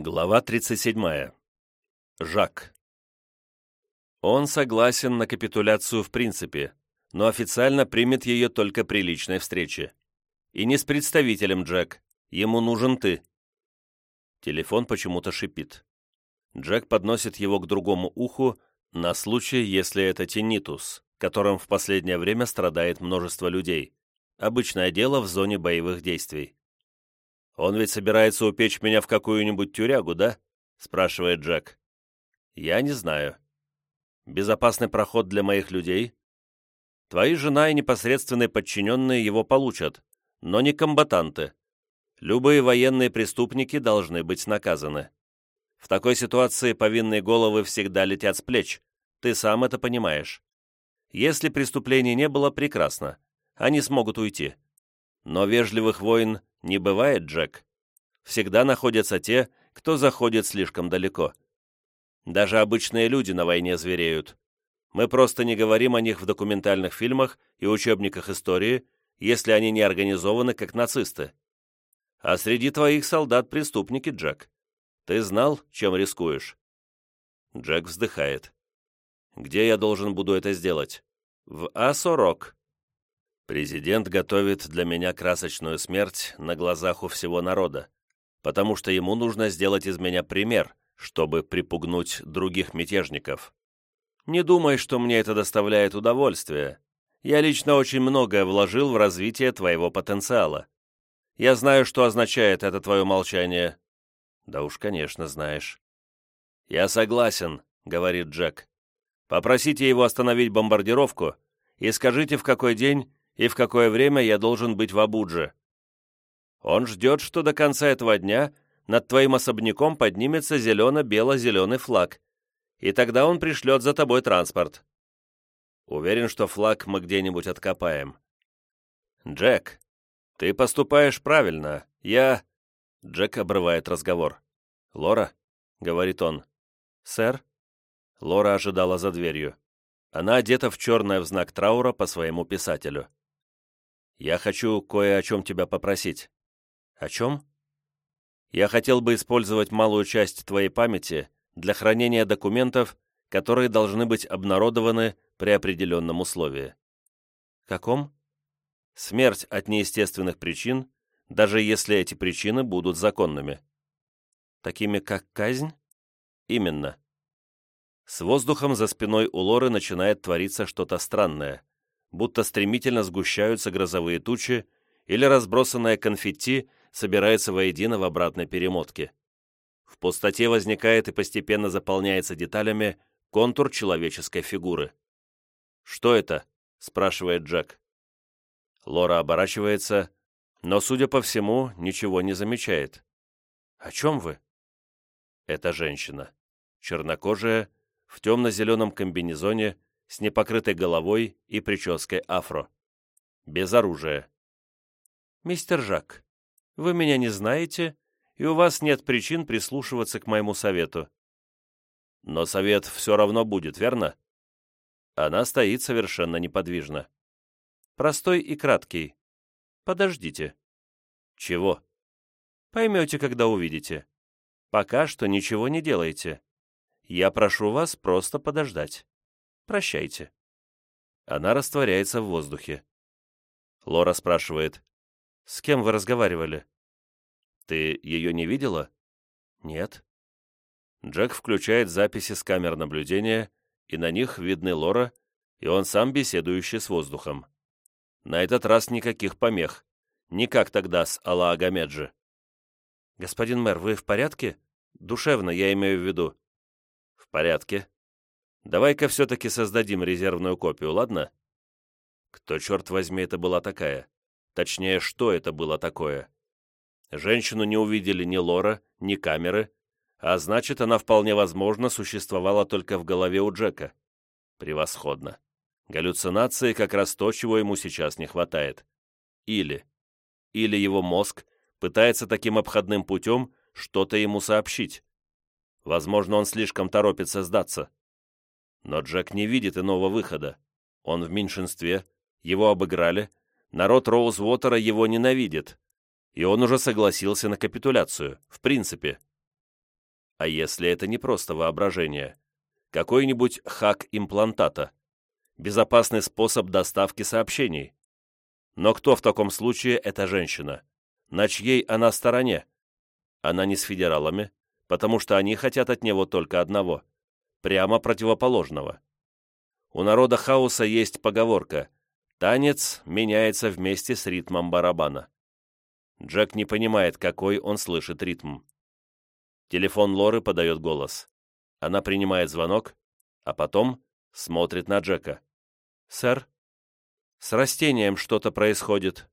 Глава 37. Жак. Он согласен на капитуляцию в принципе, но официально примет ее только при личной встрече. И не с представителем, Джек. Ему нужен ты. Телефон почему-то шипит. Джек подносит его к другому уху на случай, если это тинитус, которым в последнее время страдает множество людей. Обычное дело в зоне боевых действий. «Он ведь собирается упечь меня в какую-нибудь тюрягу, да?» — спрашивает Джек. «Я не знаю. Безопасный проход для моих людей? Твои жена и непосредственные подчиненные его получат, но не комбатанты. Любые военные преступники должны быть наказаны. В такой ситуации повинные головы всегда летят с плеч. Ты сам это понимаешь. Если преступлений не было, прекрасно. Они смогут уйти. Но вежливых войн не бывает, Джек. Всегда находятся те, кто заходит слишком далеко. Даже обычные люди на войне звереют. Мы просто не говорим о них в документальных фильмах и учебниках истории, если они не организованы как нацисты. А среди твоих солдат преступники, Джек. Ты знал, чем рискуешь?» Джек вздыхает. «Где я должен буду это сделать?» «В Асорок», Президент готовит для меня красочную смерть на глазах у всего народа, потому что ему нужно сделать из меня пример, чтобы припугнуть других мятежников. Не думай, что мне это доставляет удовольствие. Я лично очень многое вложил в развитие твоего потенциала. Я знаю, что означает это твое молчание. Да уж, конечно, знаешь. Я согласен, говорит Джек. Попросите его остановить бомбардировку и скажите, в какой день и в какое время я должен быть в Абудже. Он ждет, что до конца этого дня над твоим особняком поднимется зелено-бело-зеленый флаг, и тогда он пришлет за тобой транспорт. Уверен, что флаг мы где-нибудь откопаем. Джек, ты поступаешь правильно. Я... Джек обрывает разговор. «Лора?» — говорит он. «Сэр?» Лора ожидала за дверью. Она одета в черное в знак траура по своему писателю. «Я хочу кое о чем тебя попросить». «О чем?» «Я хотел бы использовать малую часть твоей памяти для хранения документов, которые должны быть обнародованы при определенном условии». «Каком?» «Смерть от неестественных причин, даже если эти причины будут законными». «Такими как казнь?» «Именно». С воздухом за спиной у Лоры начинает твориться что-то странное будто стремительно сгущаются грозовые тучи или разбросанное конфетти собирается воедино в обратной перемотке. В пустоте возникает и постепенно заполняется деталями контур человеческой фигуры. «Что это?» — спрашивает Джек. Лора оборачивается, но, судя по всему, ничего не замечает. «О чем вы?» Это женщина. Чернокожая, в темно-зеленом комбинезоне, с непокрытой головой и прической афро. Без оружия. «Мистер Жак, вы меня не знаете, и у вас нет причин прислушиваться к моему совету». «Но совет все равно будет, верно?» Она стоит совершенно неподвижно. «Простой и краткий. Подождите». «Чего?» «Поймете, когда увидите. Пока что ничего не делайте. Я прошу вас просто подождать». Прощайте». Она растворяется в воздухе. Лора спрашивает, «С кем вы разговаривали?» «Ты ее не видела?» «Нет». Джек включает записи с камер наблюдения, и на них видны Лора и он сам беседующий с воздухом. На этот раз никаких помех, не как тогда с Алла Агамеджи. «Господин мэр, вы в порядке? Душевно, я имею в виду». «В порядке», Давай-ка все-таки создадим резервную копию, ладно? Кто, черт возьми, это была такая? Точнее, что это было такое? Женщину не увидели ни Лора, ни камеры, а значит, она вполне возможно существовала только в голове у Джека. Превосходно. Галлюцинации как раз то, чего ему сейчас не хватает. Или... Или его мозг пытается таким обходным путем что-то ему сообщить. Возможно, он слишком торопится сдаться. Но Джек не видит иного выхода. Он в меньшинстве, его обыграли, народ Роузвотера его ненавидит. И он уже согласился на капитуляцию, в принципе. А если это не просто воображение? Какой-нибудь хак имплантата? Безопасный способ доставки сообщений? Но кто в таком случае эта женщина? На чьей она стороне? Она не с федералами, потому что они хотят от него только одного, прямо противоположного. У народа хаоса есть поговорка «Танец меняется вместе с ритмом барабана». Джек не понимает, какой он слышит ритм. Телефон Лоры подает голос. Она принимает звонок, а потом смотрит на Джека. «Сэр?» «С растением что-то происходит»,